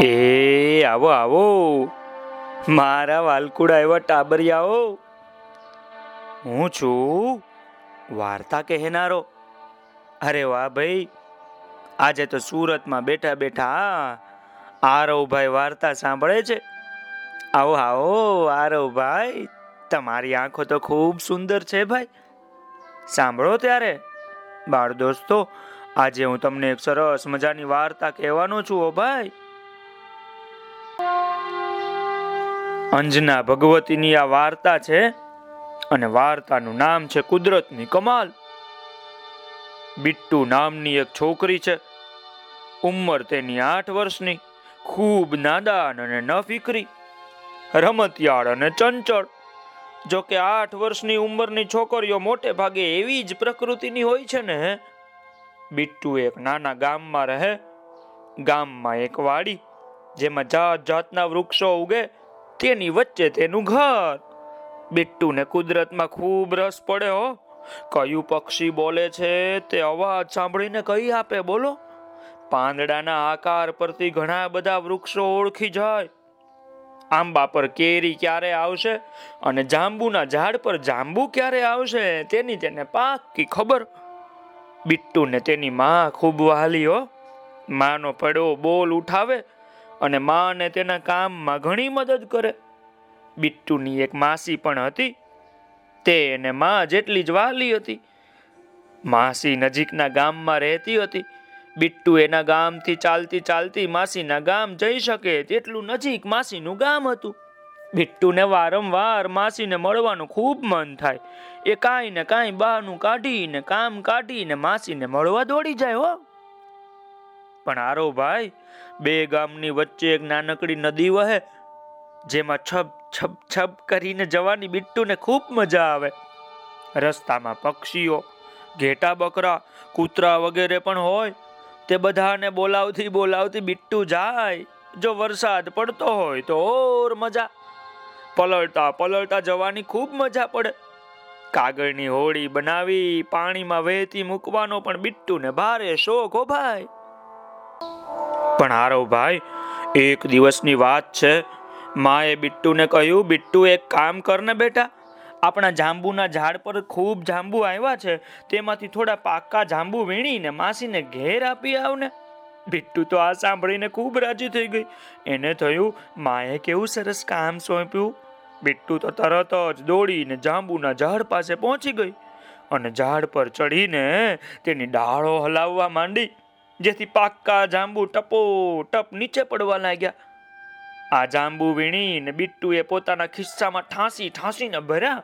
એ, આવો આવો. મારા વાલકુડા એવા ટાબરિયાઓ. હું છું વાર્તા કહેનારો. અરે વાહ ભાઈ, આજે તો સુરતમાં બેઠા બેઠા આરવભાઈ વાર્તા સાંભળે છે. આવો આવો, આરવભાઈ, તમારી આંખો તો ખૂબ સુંદર છે ભાઈ. સાંભળો ત્યારે. બાળ દોસ્તો, આજે હું તમને એક સરસ મજાની વાર્તા કહેવાનો છું ઓ ભાઈ. અંજના ભગવતીની આ વાર્તા છે અને વાર્તાનું નામ છે કુદરતની કમાલ. બિટ્ટુ નામની એક છોકરી છે. ઉંમર તેની આઠ વર્ષની, ખૂબ નાદાન અને ન ફિકરી રમતિયાળ અને ચંચળ. જો કે આઠ વર્ષની ઉંમરની છોકરીઓ મોટે ભાગે એવી જ પ્રકૃતિની હોય છે ને, બિટ્ટુ એક નાના ગામમાં રહે. ગામમાં એક વાડી, જેમાં જાત જાતના વૃક્ષો ઉગે તેની વચ્ચે તેનું ઘર. બિટ્ટુને કુદરતમાં ખૂબ રસ પડે હો. કયું પક્ષી બોલે છે તે અવાજ સાંભળીને કહી આપે બોલો. પાંદડાના આકાર પરથી ઘણા બધા વૃક્ષો ઓળખી જાય. આંબા પર કેરી ક્યારે આવશે અને જાંબુના ઝાડ પર જાંબુ ક્યારે આવશે તેની તેને પાકી ખબર. બિટ્ટુને તેની માં ખૂબ વહાલી હો. માનો પડો બોલ ઉઠાવે. અને માને તેના કામમાં ઘણી મદદ કરે. બિટ્ટુની એક માસી પણ હતી. તે એને માં જેટલી જ વાલી હતી. માસી નજીકના ગામમાં રહેતી હતી. બિટ્ટુ એના ગામથી ચાલતી ચાલતી માસીના ગામ જઈ શકે તેટલું નજીક માસીનું ગામ હતું. બિટ્ટુને વારંવાર માસીને મળવાનું ખૂબ મન થાય. એ કાંઈ ને કાંઈ બહાનું કાઢીને, કામ કાઢીને માસીને મળવા દોડી જાય હો. પણ આરો ભાઈ બે ગામની વચ્ચે એક નાનકડી નદી વહે, જેમાં છપ છપ છપ કરીને જવાની બિટ્ટુને ખૂબ મજા આવે. રસ્તામાં પક્ષીઓ, ઘેટા બકરા, કૂતરા વગેરે પણ હોય. તે બધાને બોલાવતી બોલાવતી બિટ્ટુ જાય. જો વરસાદ પડતો હોય તો ઓર મજા. પલળતા પલળતા જવાની ખૂબ મજા પડે. કાગળની હોળી બનાવી પાણીમાં વહેતી મૂકવાનો પણ બિટ્ટુને ભારે શોખ હો ભાઈ. પણ આરવ ભાઈ, એક દિવસની વાત છે. માએ બિટ્ટુને કહ્યું, બિટ્ટુ, એક કામ કરને બેટા. આપણા જાંબુના ઝાડ પર ખૂબ જાંબુ આવ્યા છે. તેમાંથી થોડા પાકા જાંબુ વીણીને માસીને ઘેર આપી આવને. બિટ્ટુ તો આ સાંભળીને ખૂબ રાજી થઈ ગઈ. એને થયું, માએ કેવું સરસ કામ સોંપ્યું. બિટ્ટુ તો તરત જ દોડીને જાંબુના ઝાડ પાસે પહોંચી ગઈ અને ઝાડ પર ચડીને તેની ડાળો હલાવવા માંડી. જેથી પાક્કા જાંબુ ટપો ટપ નીચે પડવા લાગ્યા. આ જાંબુ વીણીને બિટ્ટુએ પોતાના ખિસ્સામાં ઠાંસી ઠાંસીને ભર્યા.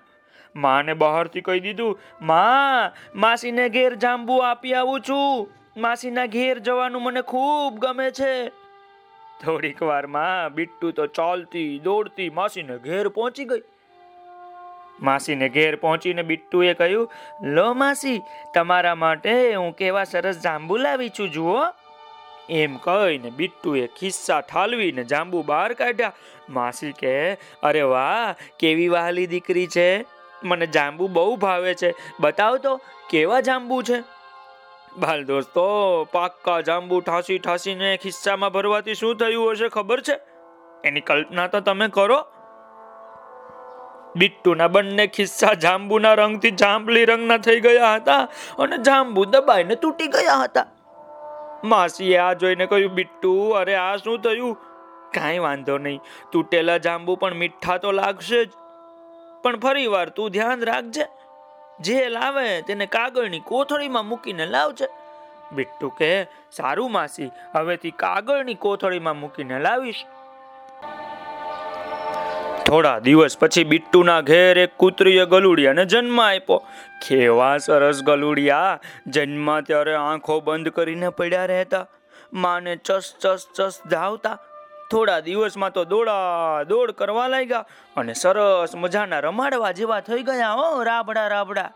માને બહારથી કહી દીધું, માં, માસીને ઘેર જાંબુ આપી આવું છું. માસીના ઘેર જવાનું મને ખૂબ ગમે છે. થોડીક વારમાં બિટ્ટુ તો ચાલતી દોડતી માસીને ઘેર પહોંચી ગઈ. માસીને ઘેર પહોંચીને બિટ્ટુએ કહ્યું, લો માસી, તમારા માટે હું કેવા સરસ જાંબુ લાવી છું, જુઓ. એમ કહીને બિટ્ટુએ ખિસ્સા ઠાલવીને જાંબુ બહાર કાઢ્યા. માસી કે અરે વાહ, કેવી વહાલી દીકરી છે. મને જાંબુ બહુ ભાવે છે. બતાવ તો, કેવા જાંબુ છે? બાલ દોસ્તો, પાક્કા જાંબુ ઠાસી ઠાસીને ખિસ્સામાં ભરવાથી શું થયું હશે ખબર છે? એની કલ્પના તો તમે કરો. બિટ્ટુના બંને ખિસ્સા જાંબુના રંગથી જાંબલી રંગના થઈ ગયા હતા અને જાંબુ દબાઈને તૂટી ગયા હતા. માસીએ આ જોઈને કહ્યું, બિટ્ટુ, અરે આ શું થયું? કાંઈ વાંધો નહીં. તૂટેલા જાંબુ પણ મીઠા તો લાગશે જ. પણ ફરી વાર તું ધ્યાન રાખજે. જે લાવે તેને કાગળની કોથળીમાં મૂકીને લાવજે. બિટ્ટુ, કે સારું માસી. હવેથી કાગળની કોથળીમાં મૂકીને લાવીશ. થોડા દિવસ પછી બિટ્ટુના ઘેર એક કૂતરીએ ગલુડિયાને જન્મ આપ્યો. કેવા સરસ ગલુડિયા. જન્મ ત્યારે આંખો બંધ કરીને પડ્યા રહેતા. માને ચસ ચસ ચસ ધાવતા. થોડા દિવસમાં તો દોડા, દોડ કરવા લાગ્યા અને સરસ મજાના રમાડવા જેવા થઈ ગયા, હો, રાબડા રાબડા.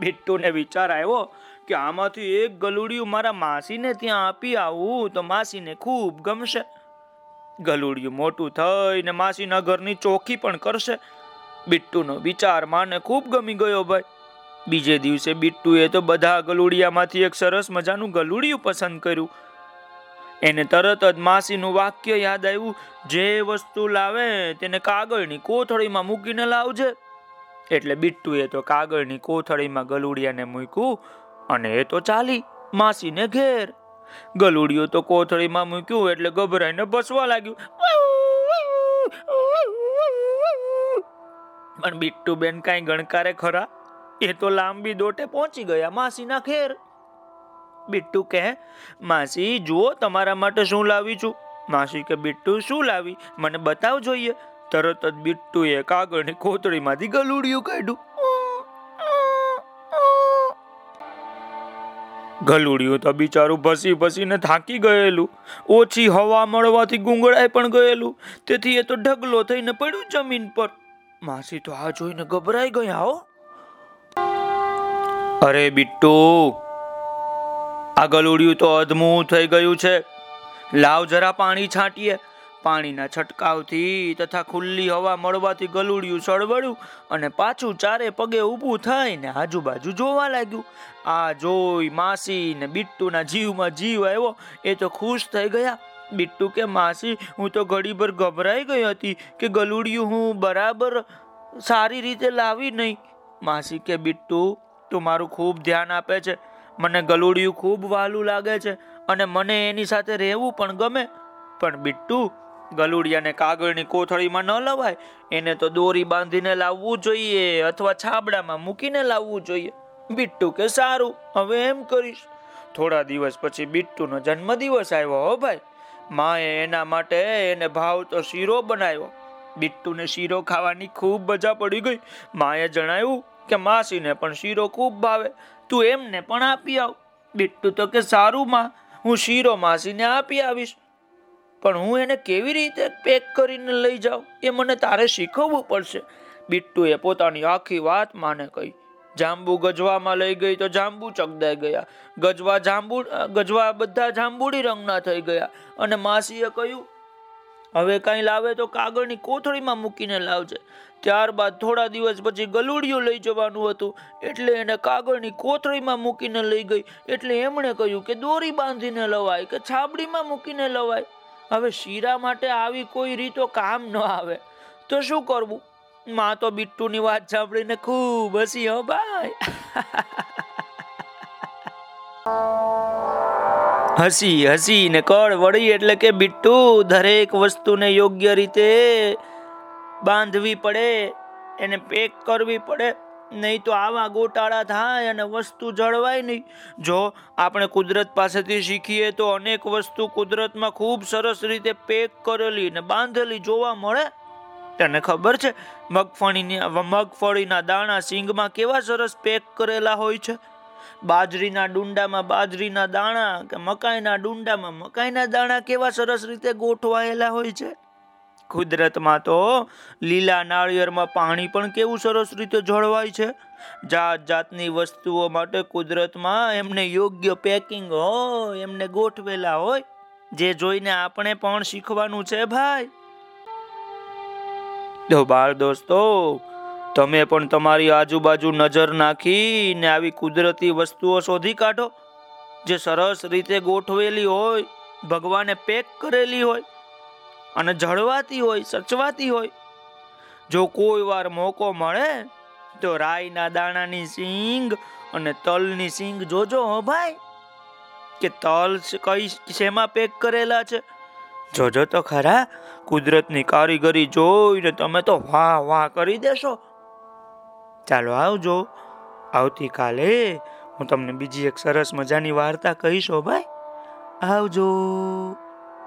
બિટ્ટુને વિચાર આવ્યો કે આમાંથી એક ગલુડિયું મારા માસીને ત્યાં આપી આવું તો માસીને ખૂબ ગમશે. ગલુડિયું મોટું થઈને માસીના ઘરની ચોખી પણ કરશે. બિટ્ટુનો વિચાર માને ખૂબ ગમી ગયો ભાઈ. બીજે દિવસે બિટ્ટુએ તો બધા ગલુડિયામાંથી એક સરસ મજાનું ગલુડિયું પસંદ કર્યું. એને તરત જ માસીનું વાક્ય યાદ આવ્યું, જે વસ્તુ લાવે તેને કાગળની કોથળીમાં મૂકીને લાવજે. એટલે બિટ્ટુએ તો કાગળની કોથળીમાં ગલુડિયાને મૂક્યું અને એ તો ચાલી માસીને ઘેર ગલુડિયો તો કોથળીમાં મૂક્યું એટલે ગભરાઈને બસવા લાગ્યું. બિટ્ટુ બેન કાંઈ ગણકારે ખરા? એ તો લાંબી દોટે પહોંચી ગયા માસીના ખેર બિટ્ટુ કહે, માસી, જુઓ તમારા માટે શું લાવી છું. માસી કે, બિટ્ટુ, શું લાવી? મને બતાવ જોઈએ તરત જ બિટ્ટુએ કાગળની કોથળીમાંથી ગલુડિયું કાઢ્યું. ગલુડિયું તો બિચારું ભસી ભસીને થાકી ગયેલું. ઓછી હવા મળવાથી ગુંગળાઈ પણ ગયેલું. તેથી એ તો ઢગલો થઈને પડ્યું જમીન પર. માસી તો આ જોઈને ગભરાઈ ગયા હો. અરે બિટ્ટુ, આ ગલુડિયું તો અધમું થઈ ગયું છે. લાવ જરા પાણી છાંટીએ. પાણીના છંટકાવથી તથા ખુલ્લી હવા મળવાથી ગલુડિયું સળવળ્યું અને પાછું ચારે પગે ઊભું થઈને આજુબાજુ જોવા લાગ્યું. આ જોઈ માસી ને બિટ્ટુના જીવમાં જીવ આવ્યો. એ તો ખુશ થઈ ગયા. બિટ્ટુ કે, માસી, હું તો ઘડીભર ગભરાઈ ગઈ હતી કે ગલુડિયું હું બરાબર સારી રીતે લાવી નહીં. માસી કે, બિટ્ટુ, તું મારું ખૂબ ધ્યાન આપે છે. મને ગલુડિયું ખૂબ વાલું લાગે છે અને મને એની સાથે રહેવું પણ ગમે. પણ બિટ્ટુ ગલુડિયાને કાગળની કોથળીમાં ન લવાય. એને તો દોરી બાંધીને લાવવું જોઈએ અથવા છાબડામાં મૂકીને લાવવું જોઈએ. બિટ્ટુ કે સારું, હવે એમ કરીશ. થોડા દિવસ પછી બિટ્ટુનો જન્મદિવસ આવ્યો હો ભાઈ. માએ એના માટે એને ભાવતો શીરો બનાવ્યો. બિટ્ટુને શીરો ખાવાની ખૂબ મજા પડી ગઈ. માએ જણાવ્યું કે માસીને પણ શીરો ખૂબ ભાવે. તું એમને પણ આપી આવ. બિટ્ટુ તો કે સારું માં, હું શીરો માસીને આપી આવીશ. પણ હું એને કેવી રીતે પેક કરીને લઈ જાઉં? એ મને તારે શીખવવું પડશે. બિટ્ટુએ પોતાની આખી વાત માને કહી. જાંબુ ગજવામાં લઈ ગઈ તો જાંબુ ચગદાઈ ગયા. ગજવા જાંબુ ગજવા બધા જાંબુડી રંગના થઈ ગયા. અને માસીએ કહ્યું, હવે કાંઈ લાવે તો કાગળની કોથળીમાં મૂકીને લાવજે. ત્યારબાદ થોડા દિવસ પછી ગલુડિયું લઈ જવાનું હતું. એટલે એને કાગળની કોથળીમાં મૂકીને લઈ ગઈ. એટલે એમણે કહ્યું કે દોરી બાંધીને લવાય કે છાબડીમાં મૂકીને લવાય. હવે શીરા માટે આવી કોઈ રીતો કામ ન આવે. તો શું કરવું? માં તો બિટ્ટુની વાત સાંભળીને ખૂબ હસી, હો ભાઈ? હસી હસી ને કળ વળી એટલે કે બિટ્ટુ દરેક વસ્તુને યોગ્ય રીતે બાંધવી પડે, એને પેક કરવી પડે. નહીં તો આવા ગોટાળા થાય અને વસ્તુ જળવાય નહીં. જો આપણે કુદરત પાસેથી શીખીએ તો અનેક વસ્તુ કુદરતમાં ખૂબ સરસ રીતે પેક કરેલી ને બાંધેલી જોવા મળે. તને ખબર છે મગફળીની મગફળીના દાણા સિંગમાં કેવા સરસ પેક કરેલા હોય છે? બાજરીના ડુંડામાં બાજરીના દાણા કે મકાઈના ડુંડામાં મકાઈના દાણા કેવા સરસ રીતે ગોઠવાયેલા હોય છે? કુદરતમાં તો લીલા નાળિયેરમાં પાણી પણ કેવું સરસ રીતે જળવાય છે. જાત જાતની વસ્તુઓ માટે કુદરતમાં એમને યોગ્ય પેકિંગ હોય, એમને ગોઠવેલા હોય, જે જોઈને આપણે પણ શીખવાનું છે ભાઈ. તો બાળ દોસ્તો, તમે પણ તમારી આજુબાજુ નજર નાખીને આવી કુદરતી વસ્તુઓ શોધી કાઢો. જે સરસ રીતે ગોઠવેલી હોય, ભગવાને પેક કરેલી હોય અને જળવાતી હોય, સચવાતી હોય. જો કોઈ વાર મોકો મળે, તો રાઈના દાણાની સિંગ અને તલની સિંગ જોજો હો ભાઈ, કે તલ કઈ શેમાં પેક કરેલા છે. જોજો તો ખરા, કુદરતની કારીગરી જોઈને તમે તો વાહ વાહ કરી દેશો. ચાલો આવજો. આવતીકાલે હું તમને બીજી એક સરસ મજાની વાર્તા કહીશો ભાઈ. આવજો.